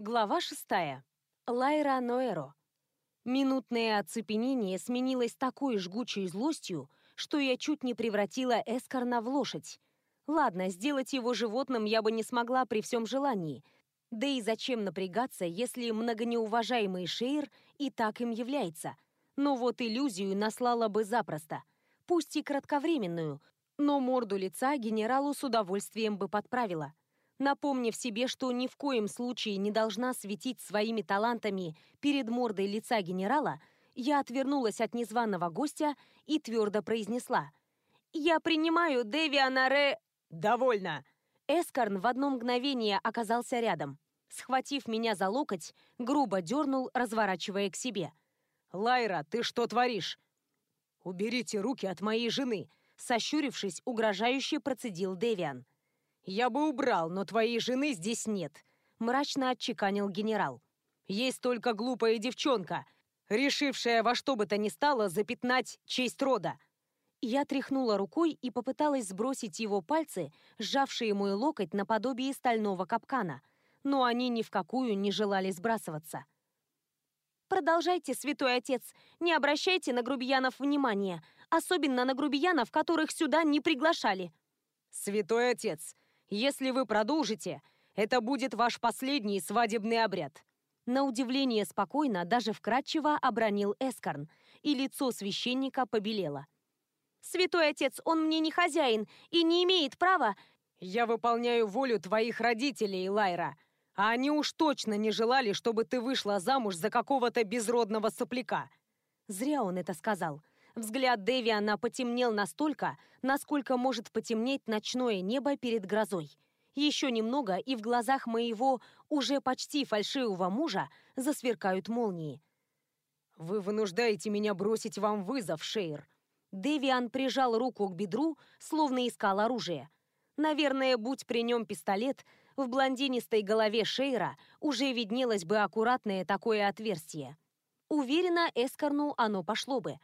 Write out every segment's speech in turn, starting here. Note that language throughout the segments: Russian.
Глава шестая. Лайра Ноэро. Минутное оцепенение сменилось такой жгучей злостью, что я чуть не превратила Эскарна в лошадь. Ладно, сделать его животным я бы не смогла при всем желании. Да и зачем напрягаться, если многонеуважаемый Шейр и так им является? Но вот иллюзию наслала бы запросто. Пусть и кратковременную, но морду лица генералу с удовольствием бы подправила напомнив себе, что ни в коем случае не должна светить своими талантами перед мордой лица генерала, я отвернулась от незваного гостя и твердо произнесла. «Я принимаю Девиана Ре...» «Довольно!» Эскарн в одно мгновение оказался рядом. Схватив меня за локоть, грубо дернул, разворачивая к себе. «Лайра, ты что творишь?» «Уберите руки от моей жены!» Сощурившись, угрожающе процедил Девиан. «Я бы убрал, но твоей жены здесь нет», — мрачно отчеканил генерал. «Есть только глупая девчонка, решившая во что бы то ни стало запятнать честь рода». Я тряхнула рукой и попыталась сбросить его пальцы, сжавшие мой локоть наподобие стального капкана, но они ни в какую не желали сбрасываться. «Продолжайте, святой отец, не обращайте на грубиянов внимания, особенно на грубиянов, которых сюда не приглашали». «Святой отец, если вы продолжите, это будет ваш последний свадебный обряд». На удивление спокойно, даже вкратчиво обронил Эскарн, и лицо священника побелело. «Святой отец, он мне не хозяин и не имеет права...» «Я выполняю волю твоих родителей, Лайра, а они уж точно не желали, чтобы ты вышла замуж за какого-то безродного сопляка». Зря он это сказал. Взгляд Дэвиана потемнел настолько, насколько может потемнеть ночное небо перед грозой. Еще немного, и в глазах моего уже почти фальшивого мужа засверкают молнии. «Вы вынуждаете меня бросить вам вызов, Шейр!» Дэвиан прижал руку к бедру, словно искал оружие. Наверное, будь при нем пистолет, в блондинистой голове Шейра уже виднелось бы аккуратное такое отверстие. Уверена, Эскорну оно пошло бы.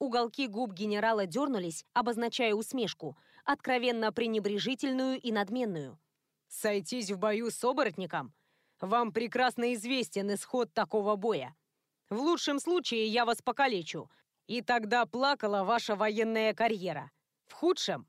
Уголки губ генерала дернулись, обозначая усмешку, откровенно пренебрежительную и надменную. «Сойтись в бою с оборотником? Вам прекрасно известен исход такого боя. В лучшем случае я вас покалечу, и тогда плакала ваша военная карьера. В худшем?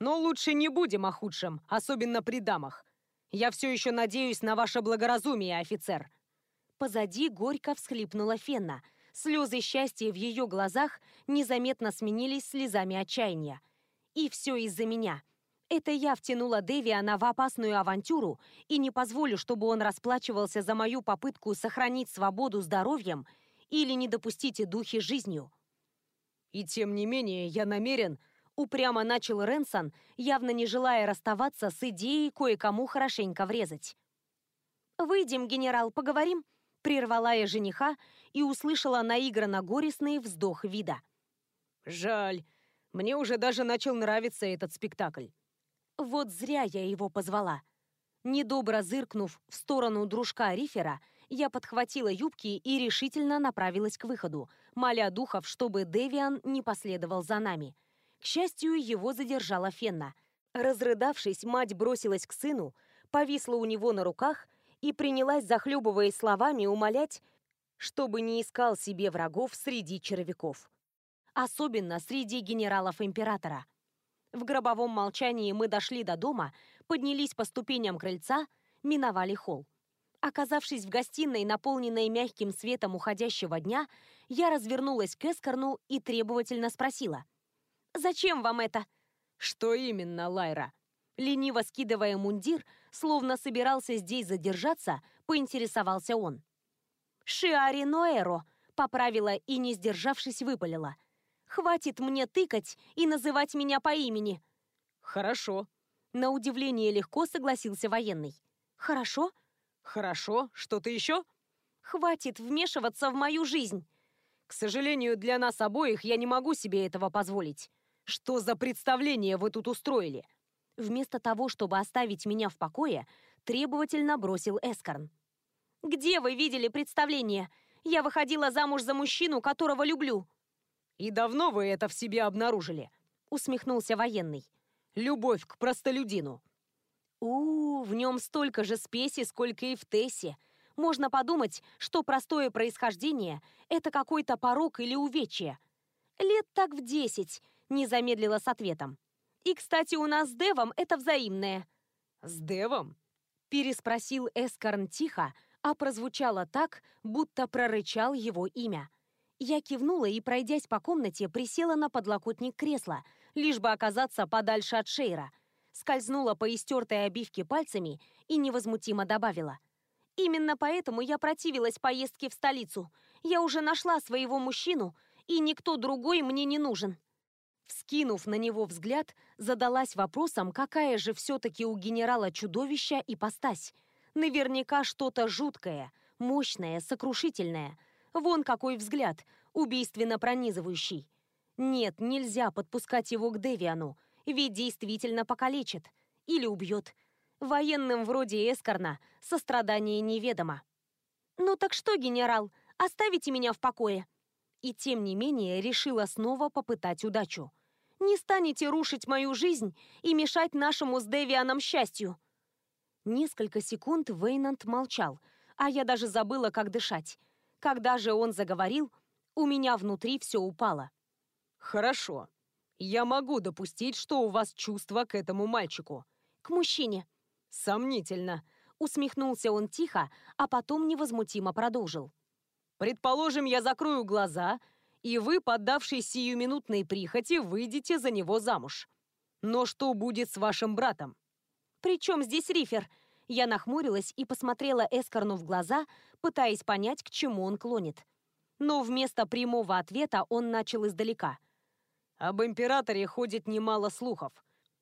Но лучше не будем о худшем, особенно при дамах. Я все еще надеюсь на ваше благоразумие, офицер». Позади горько всхлипнула Фенна, Слезы счастья в ее глазах незаметно сменились слезами отчаяния. И все из-за меня. Это я втянула Дэвиана в опасную авантюру и не позволю, чтобы он расплачивался за мою попытку сохранить свободу здоровьем или не допустить духи жизнью. «И тем не менее я намерен...» Упрямо начал Ренсон, явно не желая расставаться с идеей кое-кому хорошенько врезать. «Выйдем, генерал, поговорим?» Прервала я жениха и услышала наигранно горестный вздох вида. «Жаль. Мне уже даже начал нравиться этот спектакль». Вот зря я его позвала. Недобро зыркнув в сторону дружка Рифера, я подхватила юбки и решительно направилась к выходу, моля духов, чтобы Девиан не последовал за нами. К счастью, его задержала Фенна. Разрыдавшись, мать бросилась к сыну, повисла у него на руках и принялась, захлебываясь словами, умолять, чтобы не искал себе врагов среди червяков. Особенно среди генералов императора. В гробовом молчании мы дошли до дома, поднялись по ступеням крыльца, миновали холл. Оказавшись в гостиной, наполненной мягким светом уходящего дня, я развернулась к Эскорну и требовательно спросила. «Зачем вам это?» «Что именно, Лайра?» Лениво скидывая мундир, словно собирался здесь задержаться, поинтересовался он. «Шиари Ноэро», — поправила и, не сдержавшись, выпалила. «Хватит мне тыкать и называть меня по имени». «Хорошо». На удивление легко согласился военный. «Хорошо?» «Хорошо. Что-то еще?» «Хватит вмешиваться в мою жизнь». «К сожалению, для нас обоих я не могу себе этого позволить. Что за представление вы тут устроили?» Вместо того, чтобы оставить меня в покое, требовательно бросил Эскорн. «Где вы видели представление? Я выходила замуж за мужчину, которого люблю». «И давно вы это в себе обнаружили?» усмехнулся военный. «Любовь к простолюдину». У, -у, в нем столько же спеси, сколько и в Тессе. Можно подумать, что простое происхождение – это какой-то порог или увечье. Лет так в десять, не замедлила с ответом. И, кстати, у нас с Девом это взаимное. С Девом? Переспросил Эскорн тихо, а прозвучало так, будто прорычал его имя. Я кивнула и, пройдясь по комнате, присела на подлокотник кресла, лишь бы оказаться подальше от Шейра. Скользнула по истертой обивке пальцами и невозмутимо добавила. «Именно поэтому я противилась поездке в столицу. Я уже нашла своего мужчину, и никто другой мне не нужен». Вскинув на него взгляд, задалась вопросом, какая же все-таки у генерала чудовища ипостась. Наверняка что-то жуткое, мощное, сокрушительное. Вон какой взгляд, убийственно пронизывающий. Нет, нельзя подпускать его к Девиану, ведь действительно покалечит. Или убьет. Военным вроде Эскорна сострадание неведомо. «Ну так что, генерал, оставите меня в покое?» И тем не менее решила снова попытать удачу. «Не станете рушить мою жизнь и мешать нашему с Девианом счастью!» Несколько секунд Вейнант молчал, а я даже забыла, как дышать. Когда же он заговорил, у меня внутри все упало. «Хорошо. Я могу допустить, что у вас чувства к этому мальчику». «К мужчине». «Сомнительно», — усмехнулся он тихо, а потом невозмутимо продолжил. «Предположим, я закрою глаза, и вы, поддавшись сиюминутной прихоти, выйдете за него замуж. Но что будет с вашим братом?» «При чем здесь рифер?» Я нахмурилась и посмотрела Эскорну в глаза, пытаясь понять, к чему он клонит. Но вместо прямого ответа он начал издалека. «Об императоре ходит немало слухов.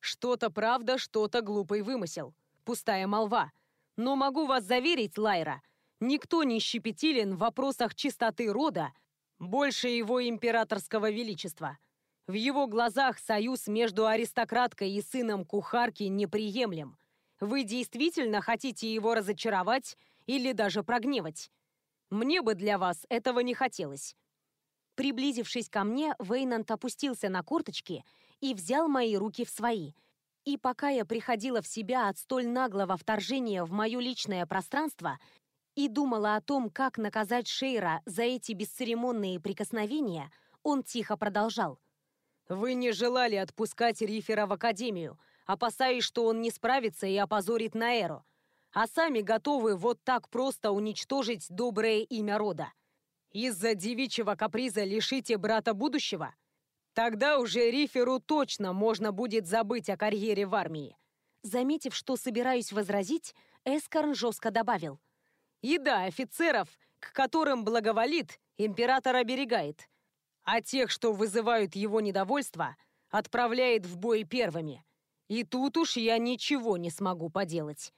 Что-то правда, что-то глупый вымысел. Пустая молва. Но могу вас заверить, Лайра, никто не щепетилен в вопросах чистоты рода больше его императорского величества. В его глазах союз между аристократкой и сыном кухарки неприемлем. Вы действительно хотите его разочаровать или даже прогневать? Мне бы для вас этого не хотелось. Приблизившись ко мне, Вейнант опустился на корточки и взял мои руки в свои. И пока я приходила в себя от столь наглого вторжения в мое личное пространство и думала о том, как наказать Шейра за эти бесцеремонные прикосновения, он тихо продолжал. Вы не желали отпускать Рифера в Академию, опасаясь, что он не справится и опозорит Наэру, а сами готовы вот так просто уничтожить доброе имя рода. Из-за девичьего каприза лишите брата будущего? Тогда уже Риферу точно можно будет забыть о карьере в армии. Заметив, что собираюсь возразить, Эскорн жестко добавил. И да, офицеров, к которым благоволит, император оберегает а тех, что вызывают его недовольство, отправляет в бой первыми. И тут уж я ничего не смогу поделать.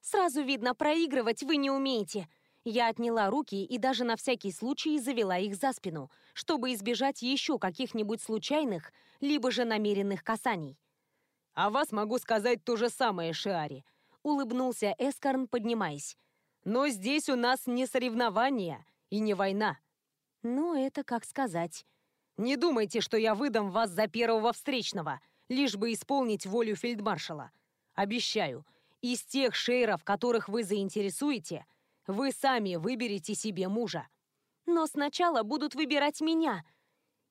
Сразу видно, проигрывать вы не умеете. Я отняла руки и даже на всякий случай завела их за спину, чтобы избежать еще каких-нибудь случайных, либо же намеренных касаний. «А вас могу сказать то же самое, Шиари», — улыбнулся Эскарн, поднимаясь. «Но здесь у нас не соревнования и не война». «Ну, это как сказать. Не думайте, что я выдам вас за первого встречного, лишь бы исполнить волю фельдмаршала. Обещаю, из тех шейров, которых вы заинтересуете, вы сами выберете себе мужа. Но сначала будут выбирать меня.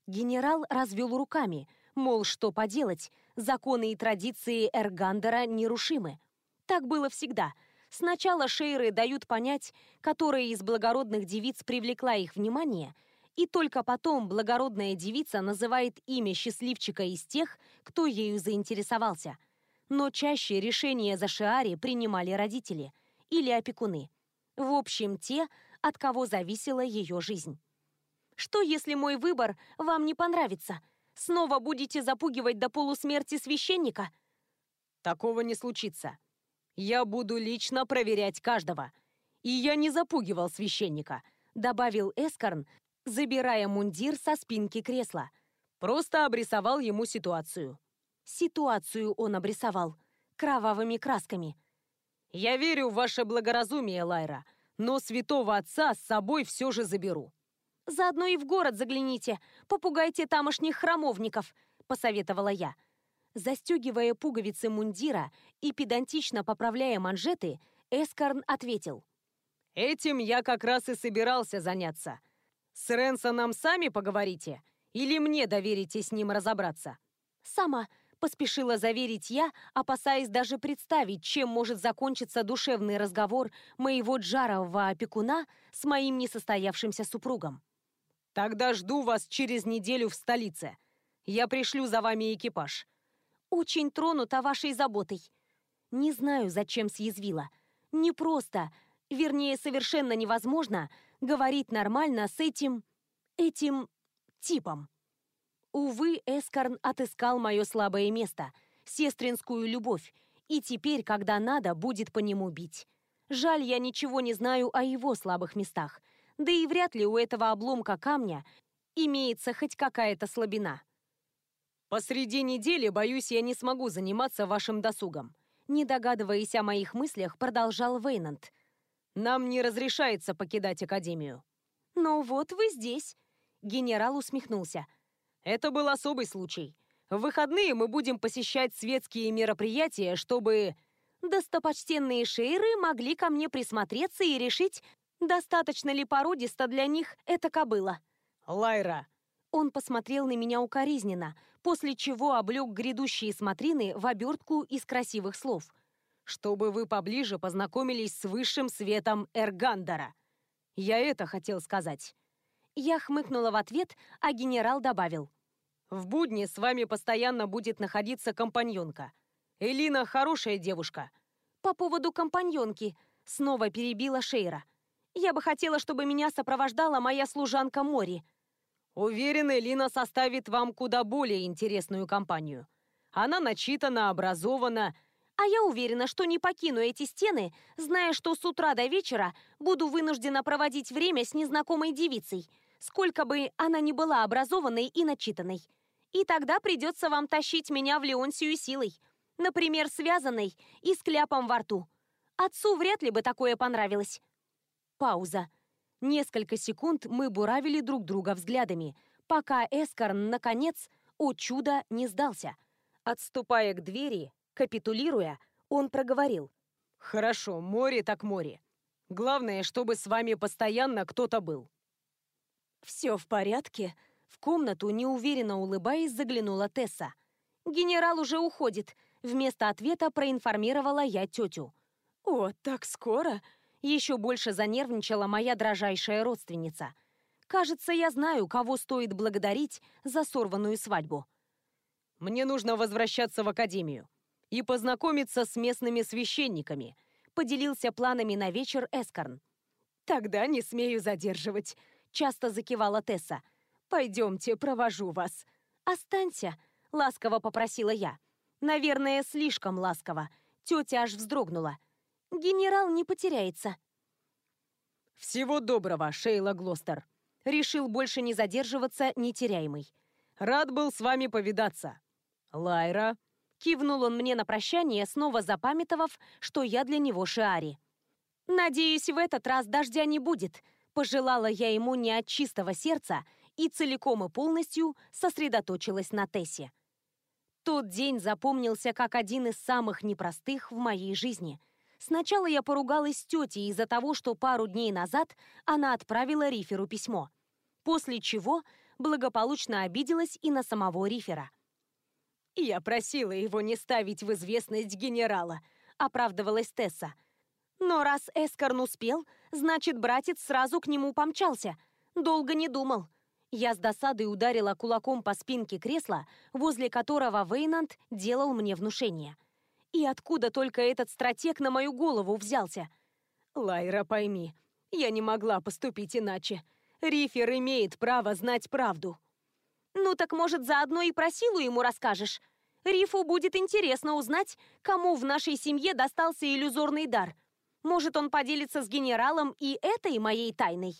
Генерал развел руками, мол, что поделать, законы и традиции Эргандера нерушимы. Так было всегда. Сначала шейры дают понять, которая из благородных девиц привлекла их внимание – и только потом благородная девица называет имя счастливчика из тех, кто ею заинтересовался. Но чаще решения за Шиари принимали родители или опекуны. В общем, те, от кого зависела ее жизнь. Что, если мой выбор вам не понравится? Снова будете запугивать до полусмерти священника? Такого не случится. Я буду лично проверять каждого. И я не запугивал священника, добавил Эскорн, забирая мундир со спинки кресла. Просто обрисовал ему ситуацию. Ситуацию он обрисовал. Кровавыми красками. «Я верю в ваше благоразумие, Лайра, но святого отца с собой все же заберу». «Заодно и в город загляните, попугайте тамошних храмовников», — посоветовала я. Застегивая пуговицы мундира и педантично поправляя манжеты, Эскарн ответил. Этим я как раз и собирался заняться. С Ренсоном сами поговорите? Или мне доверите с ним разобраться? Сама поспешила заверить я, опасаясь даже представить, чем может закончиться душевный разговор моего джарового опекуна с моим несостоявшимся супругом. «Тогда жду вас через неделю в столице. Я пришлю за вами экипаж». «Очень тронута вашей заботой. Не знаю, зачем съязвила. Не просто, вернее, совершенно невозможно говорить нормально с этим... этим... типом». Увы, Эскарн отыскал мое слабое место, сестринскую любовь, и теперь, когда надо, будет по нему бить. Жаль, я ничего не знаю о его слабых местах, да и вряд ли у этого обломка камня имеется хоть какая-то слабина. «Посреди недели, боюсь, я не смогу заниматься вашим досугом», не догадываясь о моих мыслях, продолжал Вейнант. «Нам не разрешается покидать Академию». «Но вот вы здесь», — генерал усмехнулся. Это был особый случай. В выходные мы будем посещать светские мероприятия, чтобы... Достопочтенные шейры могли ко мне присмотреться и решить, достаточно ли породисто для них эта кобыла. Лайра. Он посмотрел на меня укоризненно, после чего облег грядущие смотрины в обертку из красивых слов. «Чтобы вы поближе познакомились с высшим светом Эргандера. Я это хотел сказать». Я хмыкнула в ответ, а генерал добавил. «В будни с вами постоянно будет находиться компаньонка. Элина хорошая девушка». «По поводу компаньонки», — снова перебила Шейра. «Я бы хотела, чтобы меня сопровождала моя служанка Мори». «Уверен, Элина составит вам куда более интересную компанию. Она начитана, образована, а я уверена, что не покину эти стены, зная, что с утра до вечера буду вынуждена проводить время с незнакомой девицей, сколько бы она ни была образованной и начитанной. И тогда придется вам тащить меня в Леонсию силой, например, связанной и с кляпом во рту. Отцу вряд ли бы такое понравилось. Пауза. Несколько секунд мы буравили друг друга взглядами, пока Эскарн, наконец, о чудо, не сдался. Отступая к двери, капитулируя, он проговорил. «Хорошо, море так море. Главное, чтобы с вами постоянно кто-то был». «Все в порядке?» В комнату, неуверенно улыбаясь, заглянула Тесса. «Генерал уже уходит», — вместо ответа проинформировала я тетю. «О, так скоро?» Еще больше занервничала моя дрожайшая родственница. «Кажется, я знаю, кого стоит благодарить за сорванную свадьбу». «Мне нужно возвращаться в академию и познакомиться с местными священниками», поделился планами на вечер Эскорн. «Тогда не смею задерживать», часто закивала Тесса. «Пойдемте, провожу вас». «Останься», — ласково попросила я. Наверное, слишком ласково. Тетя аж вздрогнула. «Генерал не потеряется». «Всего доброго, Шейла Глостер». Решил больше не задерживаться, нетеряемый. «Рад был с вами повидаться». «Лайра», Кивнул он мне на прощание, снова запамятовав, что я для него Шиари. «Надеюсь, в этот раз дождя не будет», Пожелала я ему не от чистого сердца и целиком и полностью сосредоточилась на Тессе. Тот день запомнился как один из самых непростых в моей жизни. Сначала я поругалась с тетей из-за того, что пару дней назад она отправила Риферу письмо. После чего благополучно обиделась и на самого Рифера. «Я просила его не ставить в известность генерала», — оправдывалась Тесса. Но раз Эскорн успел, значит, братец сразу к нему помчался. Долго не думал. Я с досадой ударила кулаком по спинке кресла, возле которого Вейнанд делал мне внушение. И откуда только этот стратег на мою голову взялся? Лайра, пойми, я не могла поступить иначе. Рифер имеет право знать правду. Ну так, может, заодно и про силу ему расскажешь? Рифу будет интересно узнать, кому в нашей семье достался иллюзорный дар – может, он поделится с генералом и этой моей тайной?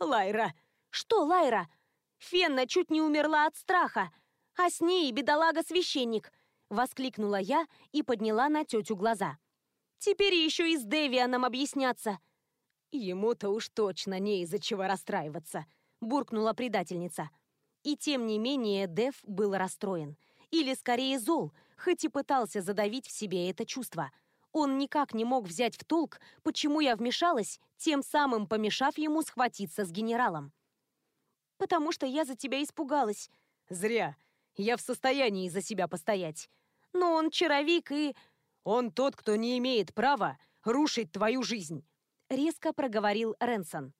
Лайра. Что Лайра? Фенна чуть не умерла от страха, а с ней бедолага-священник. Воскликнула я и подняла на тетю глаза. Теперь еще и с Девианом объясняться. Ему-то уж точно не из-за чего расстраиваться, буркнула предательница. И тем не менее Дев был расстроен. Или скорее зол, хоть и пытался задавить в себе это чувство – Он никак не мог взять в толк, почему я вмешалась, тем самым помешав ему схватиться с генералом. «Потому что я за тебя испугалась». «Зря. Я в состоянии за себя постоять». «Но он чаровик и...» «Он тот, кто не имеет права рушить твою жизнь», — резко проговорил Ренсон.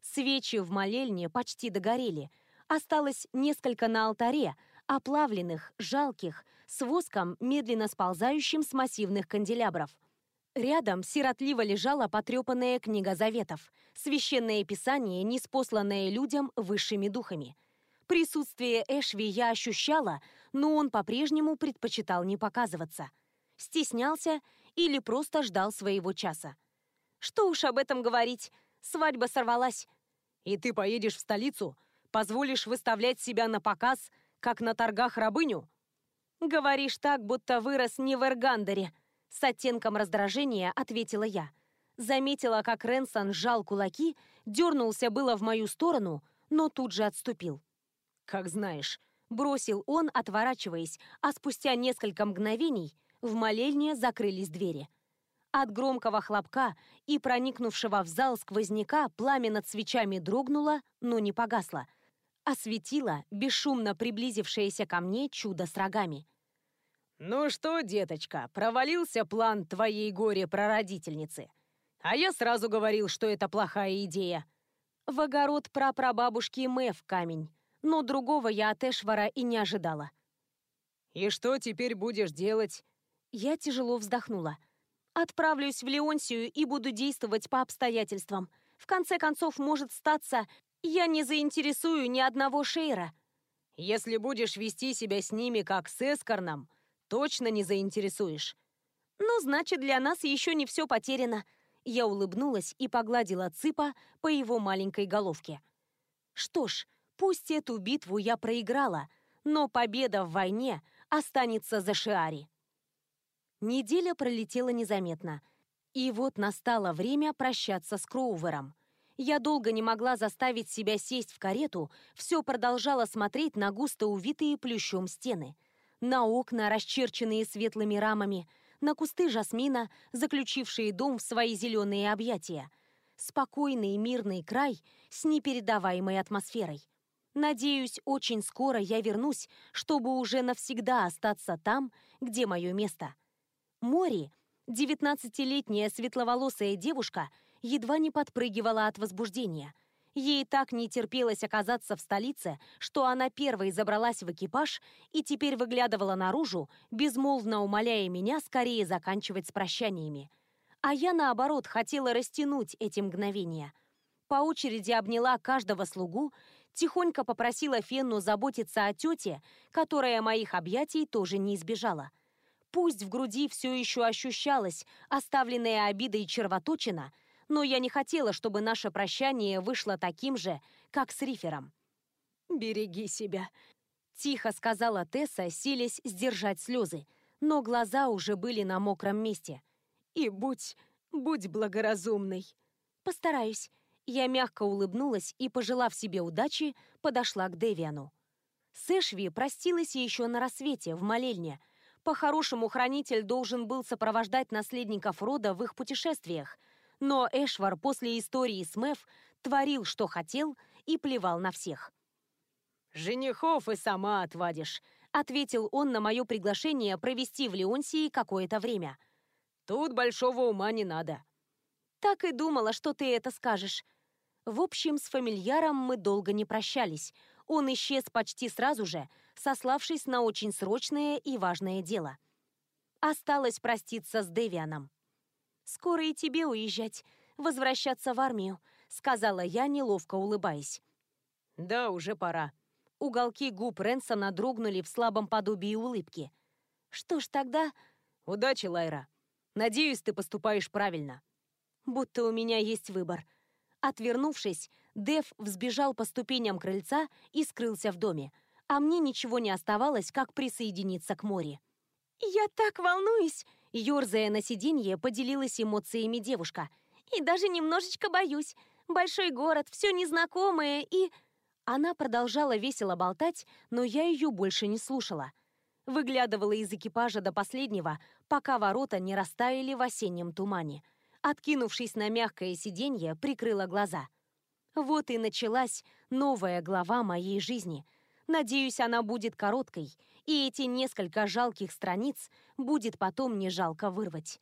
Свечи в молельне почти догорели. Осталось несколько на алтаре, оплавленных, жалких, с воском, медленно сползающим с массивных канделябров. Рядом сиротливо лежала потрепанная книга заветов, священное писание, неспосланное людям высшими духами. Присутствие Эшви я ощущала, но он по-прежнему предпочитал не показываться. Стеснялся или просто ждал своего часа. Что уж об этом говорить, свадьба сорвалась. И ты поедешь в столицу? Позволишь выставлять себя на показ, как на торгах рабыню? Говоришь так, будто вырос не в Эргандере. С оттенком раздражения ответила я. Заметила, как Ренсон сжал кулаки, дернулся было в мою сторону, но тут же отступил. «Как знаешь», — бросил он, отворачиваясь, а спустя несколько мгновений в молельне закрылись двери. От громкого хлопка и проникнувшего в зал сквозняка пламя над свечами дрогнуло, но не погасло. Осветило бесшумно приблизившееся ко мне чудо с рогами. «Ну что, деточка, провалился план твоей горе-прародительницы. А я сразу говорил, что это плохая идея». В огород прапрабабушки Мэв камень, но другого я от Эшвара и не ожидала. «И что теперь будешь делать?» Я тяжело вздохнула. Отправлюсь в Леонсию и буду действовать по обстоятельствам. В конце концов, может статься, я не заинтересую ни одного Шейра. Если будешь вести себя с ними как с Эскорном, точно не заинтересуешь. Ну, значит, для нас еще не все потеряно. Я улыбнулась и погладила Ципа по его маленькой головке. Что ж, пусть эту битву я проиграла, но победа в войне останется за Шиари. Неделя пролетела незаметно. И вот настало время прощаться с Кроувером. Я долго не могла заставить себя сесть в карету, все продолжала смотреть на густо увитые плющом стены. На окна, расчерченные светлыми рамами, на кусты жасмина, заключившие дом в свои зеленые объятия. Спокойный мирный край с непередаваемой атмосферой. Надеюсь, очень скоро я вернусь, чтобы уже навсегда остаться там, где мое место – Мори, девятнадцатилетняя светловолосая девушка, едва не подпрыгивала от возбуждения. Ей так не терпелось оказаться в столице, что она первой забралась в экипаж и теперь выглядывала наружу, безмолвно умоляя меня скорее заканчивать с прощаниями. А я, наоборот, хотела растянуть эти мгновения. По очереди обняла каждого слугу, тихонько попросила Фенну заботиться о тете, которая моих объятий тоже не избежала – Пусть в груди все еще ощущалась оставленная обидой червоточина, но я не хотела, чтобы наше прощание вышло таким же, как с Рифером. «Береги себя», — тихо сказала Тесса, силясь сдержать слезы, но глаза уже были на мокром месте. «И будь, будь благоразумной». «Постараюсь». Я мягко улыбнулась и, пожелав себе удачи, подошла к Девиану. С Эшви простилась еще на рассвете в молельне — по-хорошему, хранитель должен был сопровождать наследников рода в их путешествиях, но Эшвар после истории с Мэв творил, что хотел, и плевал на всех. «Женихов и сама отвадишь», — ответил он на мое приглашение провести в Леонсии какое-то время. «Тут большого ума не надо». «Так и думала, что ты это скажешь». В общем, с фамильяром мы долго не прощались. Он исчез почти сразу же, сославшись на очень срочное и важное дело. Осталось проститься с Девианом. «Скоро и тебе уезжать, возвращаться в армию», сказала я, неловко улыбаясь. «Да, уже пора». Уголки губ Ренсона дрогнули в слабом подобии улыбки. «Что ж тогда...» «Удачи, Лайра. Надеюсь, ты поступаешь правильно». «Будто у меня есть выбор». Отвернувшись, Дев взбежал по ступеням крыльца и скрылся в доме, а мне ничего не оставалось, как присоединиться к море. «Я так волнуюсь!» Ёрзая на сиденье, поделилась эмоциями девушка. «И даже немножечко боюсь. Большой город, все незнакомое и...» Она продолжала весело болтать, но я ее больше не слушала. Выглядывала из экипажа до последнего, пока ворота не растаяли в осеннем тумане. Откинувшись на мягкое сиденье, прикрыла глаза. Вот и началась новая глава моей жизни. Надеюсь, она будет короткой, и эти несколько жалких страниц будет потом не жалко вырвать.